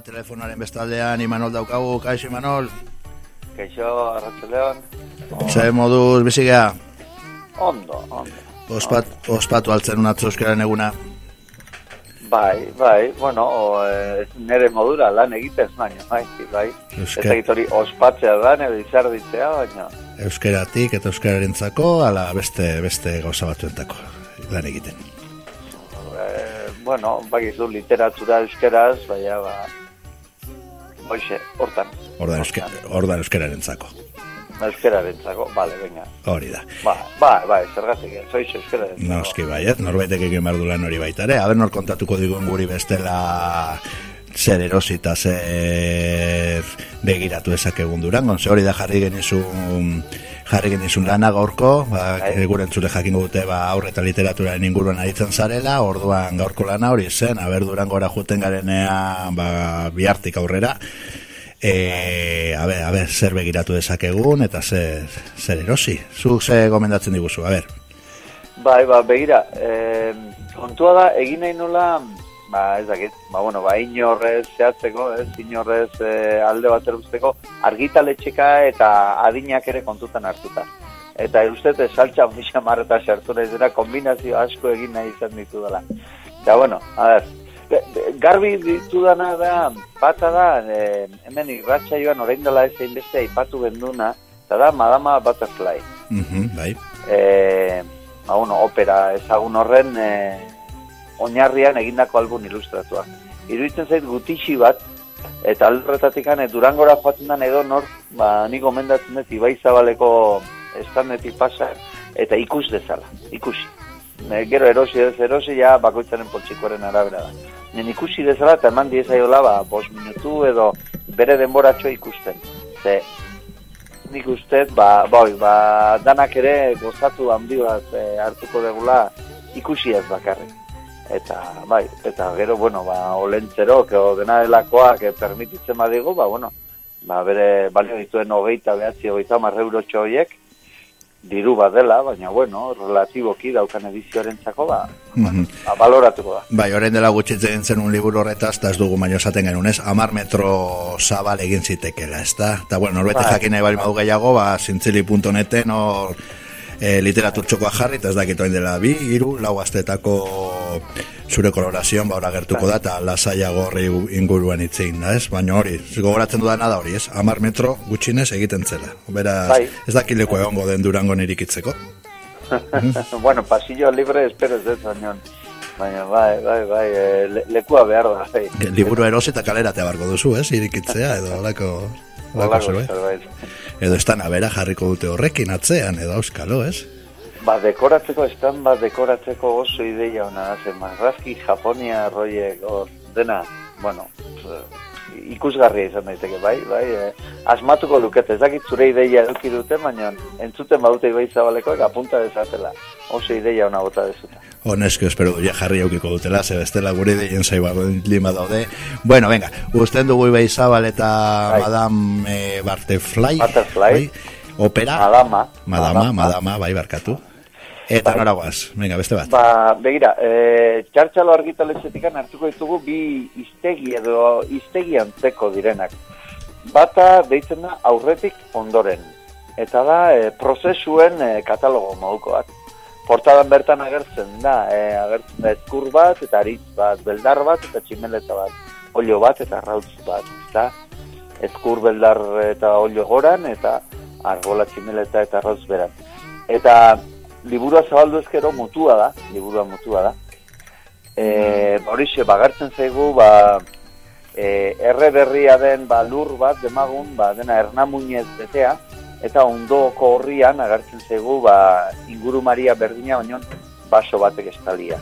telefonaren bestaldean Imanol daukagu, kaixo Imanol. Kaixo, Arratxaleon. Ze moduz bizigea? Ondo, ondo. Ospat, ospatu altzen unatzo euskaren eguna. Bai, bai, bueno, o, e, nere modura lan egitez baina, bai, bai. Euske- Ez egitori ospatzea da, nire izarditzea, baina, Euskeratik eta euskararentzako ala beste beste gauza batzuentako lan egiten. e, bueno, bai, zu literatura euskeraz, baina, ba, hoxe, hortan. Ordan euske, ordan euskararentzako. Euskerarentzako, bale, venga. Hori da. Ba, ba, ba, zergatik, ez, hoxe, euskerarentzako. Noski bai, ez? Norbaitek egin behar du lan hori baita ere. Aber nor kontatuko digun guri bestela zer erosi eta zer begiratu ezakegun durangon. Ze hori da jarri genizun jarri genizun lana gaurko, ba, Bai. gure entzule jakingo dute ba, aurre eta literaturaren inguruan aritzen zarela, orduan gaurko lana hori zen, aber durangora juten garenean ba, bihartik aurrera, E, a ber, a ber, zer begiratu dezakegun eta zer, zer erosi. Zuk ze gomendatzen diguzu, a ber. Bai, ba, begira, eh, kontua da, egin nahi nola, ba, ez dakit, ba, bueno, ba, inorrez zehatzeko, ez, inorrez eh, alde bat usteko, argitaletxeka eta adinak ere kontutan hartuta. Eta uste, saltza fixa marreta sartu nahi zera, kombinazio asko egin nahi izan ditu dela. Eta, bueno, a be- garbi ditudana da, bata da, eh, hemen irratxa joan orain dela ez beste aipatu genduna, eta da Madama Butterfly Mhm, bai. e, ba, bueno, opera ezagun horren e, oinarrian egindako album ilustratua. Iruditzen zait gutixi bat, eta aldurretatik e, durangora joatzen den edo nor, ba, nik gomendatzen dut Ibai Zabaleko estandetik pasa, eta ikus dezala, ikusi. E, gero erosi ez erosi, ja bakoitzaren poltsikoaren arabera da. Nen ikusi dezala eta eman diezaiola, ba, bos minutu edo bere denboratxo ikusten. Ze, nik uste, ba, bai, ba, danak ere gozatu handi bat e, hartuko degula ikusi ez bakarrik. Eta, bai, eta gero, bueno, ba, olentzerok, o dena delakoak e, permititzen badigu, ba, bueno, ba, bere balio dituen hogeita behatzi, hogeita marre eurotxo horiek, diru bat dela, baina, bueno, relatiboki daukan edizioaren txako, ba, Mhm. ba, baloratuko da. Bai, orain dela gutxitzen zen un liburu horretaz, eta ez dugu baino esaten genuen, ez? Amar metro zabal egin zitekela, ez da? Eta, bueno, norbete Bai. jakin nahi bali madu gehiago, ba, zintzili.neten, hor, e, literaturtxokoa jarri, eta ez dakit dela bi, hiru, lau astetako zure kolorazioan, ba, gertuko da, eta lasaiago horri inguruan itzein da, ez? Baina hori, gogoratzen dudana da hori, ez? Amar metro gutxinez egiten zela. Beraz, Bai. ez dakileko egongo den durango irikitzeko. bueno, pasillo libre espero ez dut, baina, baina, bai, bai, bai, e, le, lekua behar da, bai. Liburu erosi eta kaleratea barko duzu, ez? Irikitzea, edo Holako zerbait. zerbait. Edo estan abera jarriko dute horrekin atzean, edo auskalo, ez? Ba, dekoratzeko, estan bat dekoratzeko oso ideia hona da, zen marrazki Japonia roiek, hor, dena, bueno, eh, ikusgarria izan daiteke, bai, bai, eh, asmatuko lukete, ez dakit zure ideia eduki dute, baina entzuten badute ibai zabalekoek apunta dezatela, oso ideia hona bota dezuta. Honesko espero ja jarri aukiko dutela, ze bestela gure deien zaiba lima daude. Bueno, venga, usten dugu Ibai Zabal eta Bai. Madame eh, Butterfly. Butterfly. bai? Opera. Madama. Madama, madama, bai, barkatu. Eta noragoaz, venga, beste bat. Ba, begira, e, txartxalo argitaletxetikan hartuko ditugu bi iztegi edo iztegi antzeko direnak. Bata deitzen da aurretik ondoren. Eta da e, prozesuen e, katalogo moduko bat. Portadan bertan agertzen da, e, agertzen da ezkur bat, eta aritz bat, beldar bat, eta tximeleta bat, olio bat, eta rautz bat, ezta? Ezkur beldar eta olio goran, eta argola tximeleta eta rautz beran. Eta liburua zabaldu ezkero mutua da, liburua mutua da. E, horixe, bagartzen zaigu, ba, e, erre berria den ba, lur bat, demagun, ba, dena ernamuinez betea, eta ondoko horrian agertzen zaigu, ba, ingurumaria berdina, baino baso batek estalia.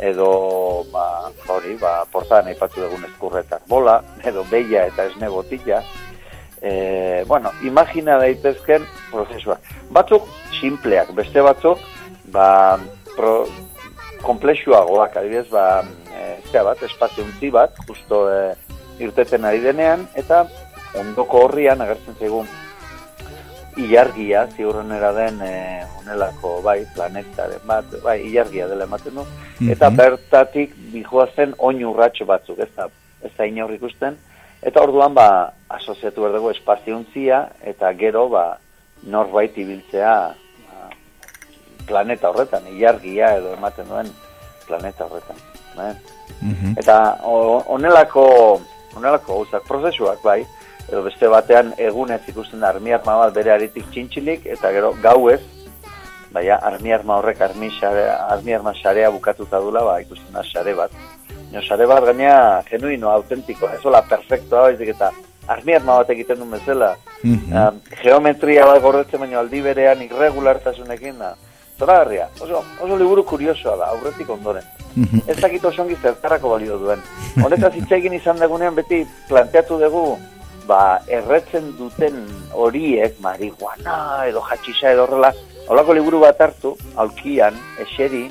Edo, ba, hori, ba, portadan aipatu dugun eskurretak bola, edo beia eta esne botila, e, bueno, imagina daitezken prozesuak. Batzuk simpleak, beste batzuk ba, pro, komplexuagoak, adibidez, ba, e, zera bat, espazio untzi bat, justo e, irteten ari denean, eta ondoko horrian agertzen zaigu ilargia, ziurrenera den e, honelako, bai, planetaren bat, bai, ilargia dela ematen du, eta Mhm. bertatik dijoazen oin urratxo batzuk, ez da, ez da inaur ikusten, eta orduan ba, asoziatu behar dugu espaziuntzia, eta gero ba, norbait ibiltzea ba, planeta horretan, ilargia edo ematen duen planeta horretan. Mhm. Eta honelako honelako gauzak prozesuak bai, edo beste batean egunez ikusten da armi arma bat bere aritik txintxilik, eta gero gauez, baina armi arma horrek armi, xare, armi arma xarea bukatuta dula, ba, ikusten da xare bat. No, xare bat gaina genuino, autentiko, ez hola perfectoa, baizik eta armi arma bat egiten duen bezala. Mhm. Um, geometria bat gordetzen baino aldi berean irregulartasunekin da. Zora oso, oso liburu kuriosoa da, aurretik ondoren. Mhm. Ez dakit oso ongi zertarako balio duen. Honetaz hitz izan dugunean beti planteatu dugu, ba, erretzen duten horiek, marihuana edo hatxisa edo horrela, holako liburu bat hartu, aulkian, eseri,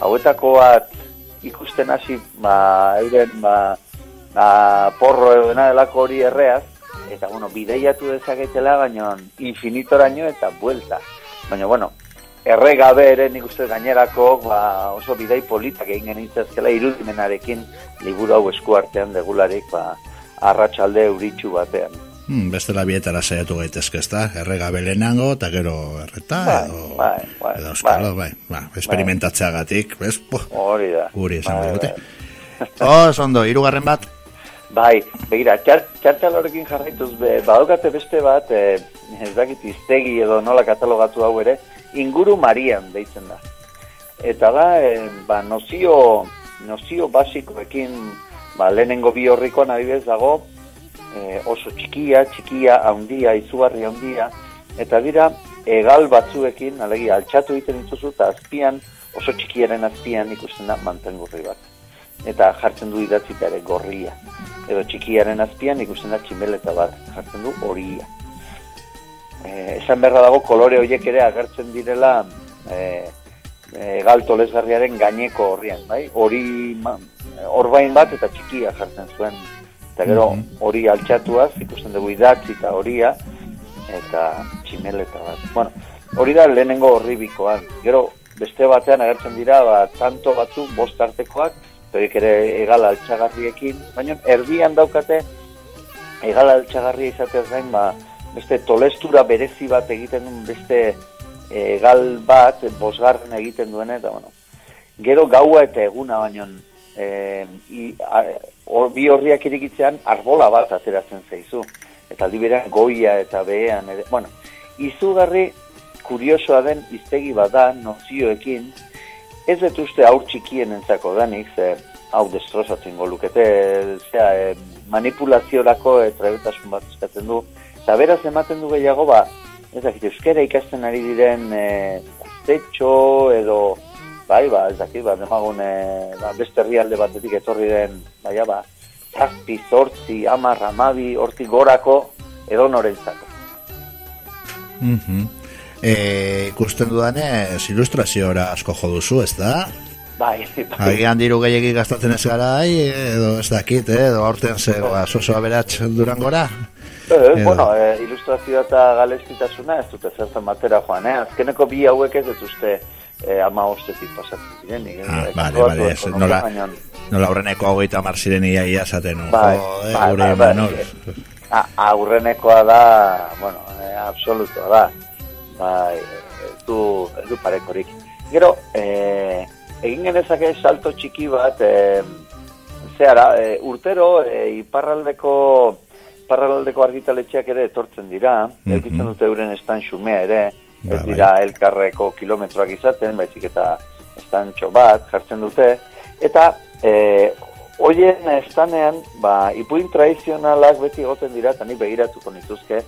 hauetako bat ikusten hasi, ba, euren, ba, ba, porro edo dena delako hori erreaz, eta, bueno, bideiatu dezaketela, baina infinitoraino eta buelta. Baina, bueno, erregabe ere nik uste gainerako ba, oso bidei politak egin genitzazkela irudimenarekin liburu hau esku artean degularik ba, arratsalde euritxu batean. Hmm, bestela bietara saiatu gaitezke, ezta? Errega belenango, eta gero erreta, Bai, edo, bai, bai, edo euskalo, bai, ba, esperimentatzeagatik, bez, po, Hori da. guri esango Bai, digute. bai. Oh, ondo, hirugarren bat, Bai, begira, txar, txartalorekin jarraituz, be, badaukate beste bat, e, ez dakit iztegi edo nola katalogatu hau ere, inguru marian deitzen da. Eta da, e, ba, nozio, nozio basikoekin, ba, lehenengo bi horrikoan adibidez dago, e, oso txikia, txikia, haundia, izugarri haundia, eta dira, egal batzuekin, alegia, altxatu egiten dituzu, eta azpian, oso txikiaren azpian ikusten da mantengurri bat. Eta jartzen du idatzita ere gorria edo txikiaren azpian ikusten da tximeleta bat, jartzen du horia. E, esan berra dago kolore horiek ere agertzen direla e, e, galto lesgarriaren gaineko horrian, bai? Hori orbain bat eta txikia jartzen zuen. Eta gero Mhm. hori altxatuaz ikusten dugu idatzi eta horia eta tximeleta bat. Bueno, hori da lehenengo horribikoan. Gero beste batean agertzen dira ba, tanto batzuk bost artekoak, horiek ere egal altxagarriekin, baina erdian daukate egal altxagarria izateaz gain, ba, beste tolestura berezi bat egiten duen beste eh, egal bat, bosgarren egiten duen, eta bueno, gero gaua eta eguna baino e, i, a, hor, bi horriak irikitzean arbola bat ateratzen zaizu. Eta aldi berean goia eta behean, ere, bueno, izugarri kuriosoa den iztegi bada nozioekin, ez dut uste aur txikien entzako danik, ze hau destrozatzen golukete, zera, e, manipulaziorako e, trebetasun bat eskatzen du, eta beraz ematen du gehiago, ba, ez dakit, euskera ikasten ari diren e, gaztetxo edo, bai, ba, ez dakit, ba, demagun, e, ba, beste herrialde batetik etorri den, baina, ba, zazpi, zortzi, amar, amabi, hortik gorako, edo norentzako. Mhm. E, ikusten dudanez, ilustraziora asko jo duzu, ez da? Bai, bai. Agian diru gehiagik gastatzen ez gara, edo ez dakit, eh? edo aurten ze, ba, soso aberats durangora. Eh, Edo. bueno, eh, ilustrazioa eta galestitasuna ez dute zertan batera joan, eh? Azkeneko bi hauek ez dut uste eh, ama ostetik pasatzen eh? Ah, bale, bale, ez, nola, nola aurreneko hogeita mar ziren ia ia. Bai, jo, eh, bai, gure bai, bai. Manol. A- aurrenekoa da, bueno, eh, absolutoa da. Bai, ez du, ez du parekorik. Gero, eh, egin genezake salto txiki bat, eh, zehara, eh, urtero eh, iparraldeko iparraldeko argitaletxeak ere etortzen dira, Mhm. edukitzen dute euren estan xumea ere, Ba, ez bai. dira elkarreko kilometroak izaten, baizik eta estantxo bat jartzen dute, eta eh, hoien estanean, ba, ipuin tradizionalak beti egoten dira, eta nik begiratuko nituzke,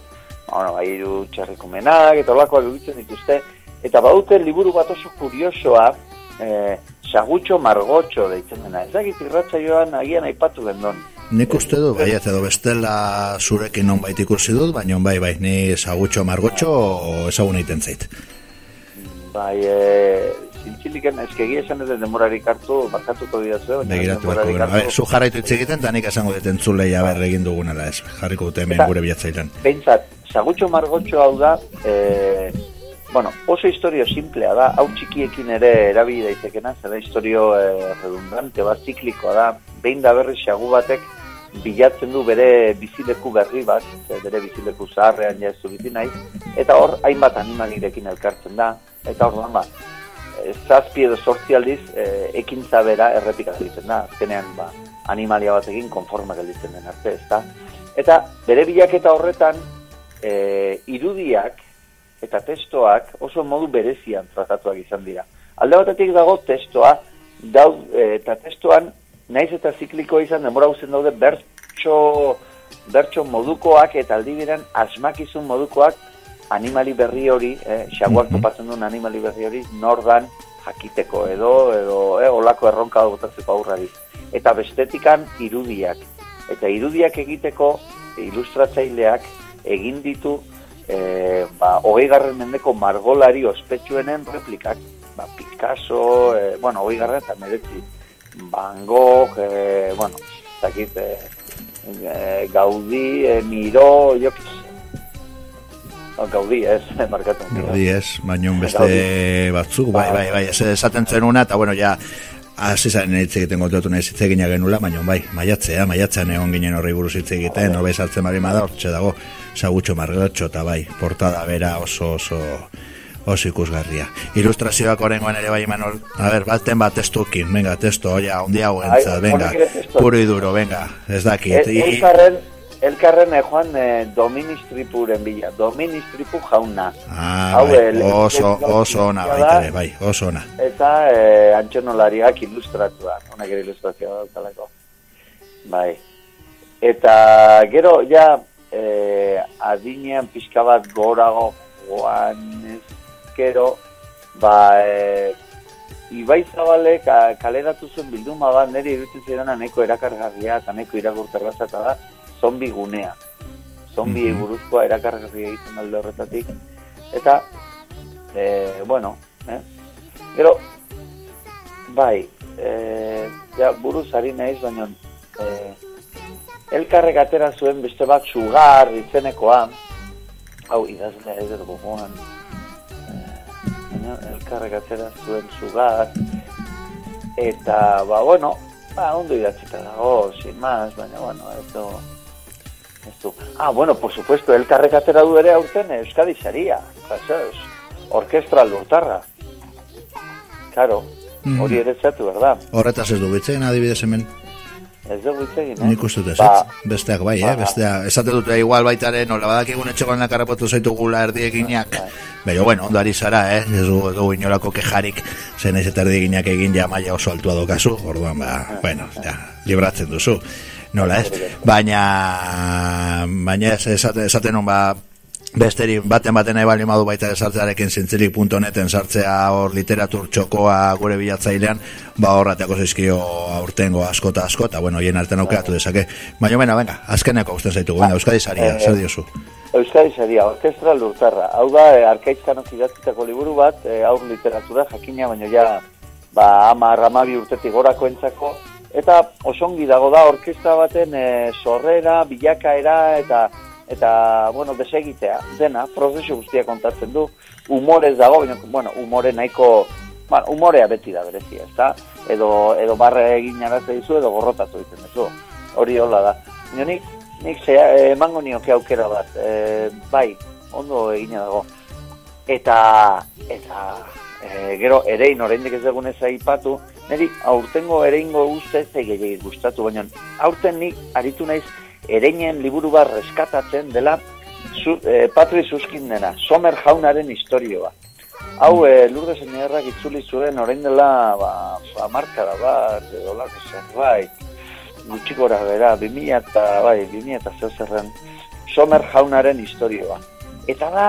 ba, bueno, bai, hiru txarrikumenak, eta olakoak egitzen dituzte, eta badute liburu bat oso kuriosoa, eh, sagutxo margotxo deitzen dena. Ez dakit irratza joan agian aipatu gendon. Nik uste du, baiet edo bestela zurekin non bait ikusi dut, baina bai, bai, ni sagutxo margotxo ezagun egiten zait. Bai, e, zintxiliken eskegi esan ez demorarik hartu, markatuko didazu. baina Begiratu denborarik gero. Ber, zu jarraitu hitz egiten, eta nik esango dut entzulei aber egin dugunela ez. Jarriko dute hemen gure bilatzailan. Behintzat, sagutxo margotxo hau da, e, bueno, oso historio simplea da, hau txikiekin ere erabili daitekena, zera historio e, redundante bat, ziklikoa da, behin da berri xagu batek bilatzen du bere bizileku berri bat, bere bizileku zaharrean jazu bizi nahi, eta hor hainbat animalirekin elkartzen da, eta hor ba, zazpi edo sortzialdiz e, ekintza bera errepikatzen da, azkenean ba, animalia batekin konforma gelditzen den arte, ezta? Eta bere bilaketa horretan e, irudiak eta testoak oso modu berezian tratatuak izan dira. Alde batetik dago testoa, dau, e, eta testoan naiz eta ziklikoa izan demora guzen daude bertso, bertso modukoak eta aldi biren asmakizun modukoak animali berri hori, eh, xaguar mm -hmm. duen animali berri hori, nordan jakiteko edo, edo eh, olako erronka botatzeko aurrari. Eta bestetikan irudiak. Eta irudiak egiteko ilustratzaileak egin ditu e, ba, hogei garren mendeko margolari ospetsuenen replikak. Ba, Picasso, e, bueno, hogei garren eta meretzi. Van Gogh, e, bueno, zakit, e, e, Gaudi, e, Miro, jo, Gaudi ez, markatu. Gaudi ez, baina beste batzuk, bai, bai, bai, ez esaten zenuna, eta bueno, ja, hasi zaren hitz egiten gotuatu nahi hitz egina genula, baina bai, maiatzea, maiatzean egon ginen horri buruz hitz egiten, okay. sartzen bari bada, hortxe dago, sagutxo margelatxo, eta bai, portada bera oso oso oso ikusgarria. Ilustrazioak orengoan ere bai Manol. A ver, baten bat testukin, venga, testo, oia, un dia venga, puro y duro, venga, ez dakit. El, elkarren e, joan e, doministripuren bila, doministripu jauna. Ah, Hau, bai, oso, oso ona, baita bai, oso ona. Eta e, antxonolariak ilustratua, honak ere ilustrazioa daukalako. Bai. Eta gero, ja, e, adinean pixka bat gorago joan ezkero, ba, e, Ibai Zabalek kaleratu zuen bilduma bat, nire irutzen ziren neko erakargarria eta neko iragurterrazata da, zombi gunea. Zombi mm buruzkoa erakargarri egiten alde horretatik. Eta, e, bueno, eh? Gero, bai, e, ja, buruz ari nahiz, baina e, elkarrek atera zuen beste bat sugar izenekoa, hau, idazlea ez dut gogoan, elkarrek atera zuen sugar, eta, ba, bueno, ba, ondo idatzita dago, sin más, baina, bueno, eto, Ah, bueno, por supuesto, el carrecatera du ere aurten Euskadi Saria. Orkestra lurtarra. Claro, mm. hori ere zatu, verdad? Horretaz ez du bitzen, adibidez hemen. Ez du bitzen, eh? Nik uste dut ba, besteak bai, eh? ba, eh? Besteak, esate dute igual baitaren, nola badak egun etxekoan nakarrapotu zaitu gula erdieginak. Baina, bueno, ondo ari zara, eh? Ez du, du inolako kejarik, zen ez eta erdieginak egin ja maia oso altua dokazu, orduan, ba, ah. bueno, ja, libratzen duzu nola ez, baina baina ez esaten, esaten ba besteri baten baten nahi bali madu baita esartzearekin zintzilik.neten sartzea hor literatur txokoa gure bilatzailean ba horrateko zizkio aurtengo askota askota, bueno, hien artean aukeratu dezake. Baina, baina, venga, azkeneko usten zaitu venga, Euskadi Saria, eh, zer diozu? Euskadi Saria, orkestra lurtarra. Hau da, e, arkaitzkan liburu bat e, aur literatura jakina, baina ja ba, ama, ramabi urtetik gorako entzako eta osongi dago da orkestra baten e, sorrera, bilakaera eta eta bueno, desegitea dena, prozesu guztia kontatzen du humorez dago, bueno, umore nahiko bueno, umorea beti da berezia, ezta? Edo, edo barre egin arazte dizu, edo gorrotatu egiten duzu. Hori hola da. Nio nik, nik ze, eh, emango nioke aukera bat. E, bai, ondo egina dago. Eta, eta, e, gero, erein, oraindik ez dugunez aipatu, Neri, aurtengo ereingo uste ez gustatu, baina aurten nik aritu naiz ereinen liburu bat reskatatzen dela zu, e, Patri Suskin dena, Somer Jaunaren historioa. Hau, e, lurde zenierrak itzuli zuen orain dela, ba, amarkada bat, edo lako zerbait, gutxikora bera, 2000 eta, bai, 2000 eta zerren, Somer Jaunaren historioa. Eta da,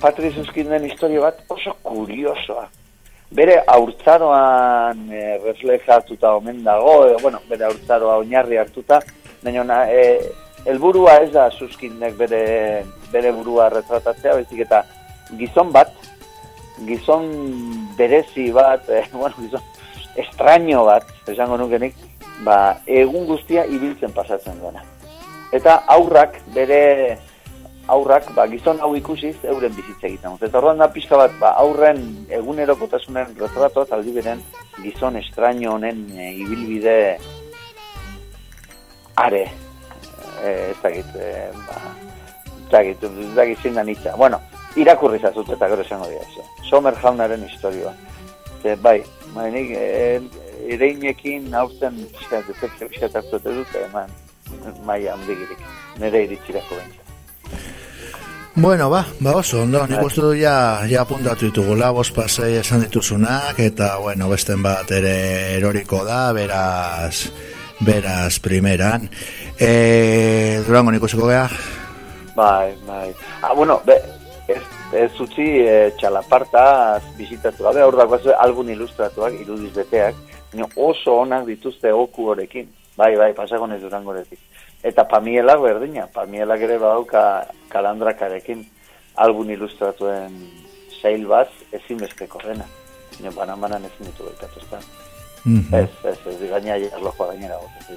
Patri Suskin den historio bat oso kuriosoa bere aurtzaroan e, reflejatuta omen dago, e, bueno, bere aurtzaroa oinarri hartuta, baina e, elburua ez da suskinek bere, bere burua retratatzea, bezik eta gizon bat, gizon berezi bat, e, bueno, gizon estraño bat, esango nukenik, ba, egun guztia ibiltzen pasatzen duena. Eta aurrak bere aurrak, ba, gizon hau ikusiz, euren bizitza egiten. Eta horren da pixka bat, ba, aurren egunerokotasunen retrato, aldi beren gizon estraño honen e, ibilbide are, e, ez dakit, e, ba, ez dakit, ez dakit zindan itza. Bueno, irakurri zazut eta gero esango dira, zo. Somer jaunaren historioa. Ze, bai, bai, nik, e, ereinekin aurten, pixka, decepzio pixka hartu dute, eman, maia handigirik, nire iritsirako bentsa. Bueno, ba, ba oso, ondo, nik uste du ja, ja apuntatu ditugula, bost pasei esan dituzunak, eta, bueno, besten bat ere eroriko da, beraz, beraz, primeran. E, Durango nik usiko geha? Bai, bai. Ah, bueno, be, ez, ez utzi e, txalaparta bizitatu gabe, hor dago albun ilustratuak, irudiz beteak, oso onak dituzte oku horekin. Bai, bai, pasagonez durangoretik. Eta pamielak berdina, pamielak ere badauka kalandrakarekin albun ilustratuen sail bat ezin besteko dena. Nio banan ezin ditu baitatu ezta. Mm -hmm. Ez, ez, ez, gaina jarlojoa gainera gotu.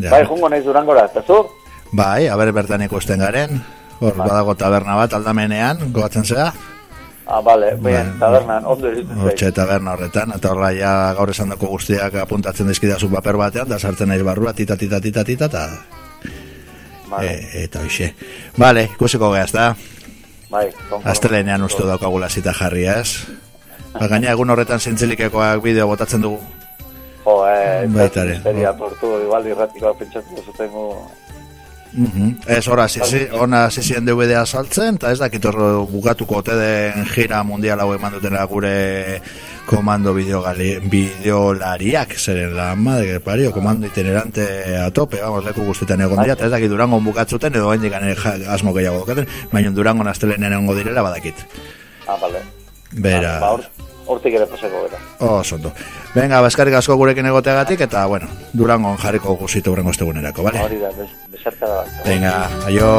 Ja. Bai, jungo durangora, eta zu? Bai, haber bertan ikusten garen, hor bai. badago taberna bat aldamenean, gogatzen zea? Ah, bale, bien, tabernan, ondo egiten zait. Hortxe taberna horretan, eta horra ja gaur esan dako guztiak apuntatzen dizkidazu paper batean, da sartzen naiz barrua, tita, tita, tita, tita, eta... Vale. E, eta hoxe. Bale, ikusiko gehaz da. Bai, Aztelenean uste daukagula zita jarri, ez? Ba, gaina egun horretan zentzilikekoak bideo botatzen dugu. Jo, eh, Baitare. Seria portu, igual irratikoa pentsatu zutengo Mm -hmm. Ez ora, zizi, ona zizien DVD-a saltzen, eta ez dakit hor bukatuko ote den gira mundial hau eman dutena gure komando videolariak, zeren la madre pario, komando itinerante a tope, vamos, leku guztietan egon dira, eta ez dakit durango bukatzuten, edo hain digan asmo gehiago dukaten, baina durango naztelenen egongo direla badakit. Ah, vale. Bera. Ba, hortik ere pasako gara. Oh, sondo. Venga, baskarik asko gurekin egoteagatik, eta, bueno, durangon jarriko guzitu horrengo estegunerako, vale? Hori da, besarka da. Venga, aio.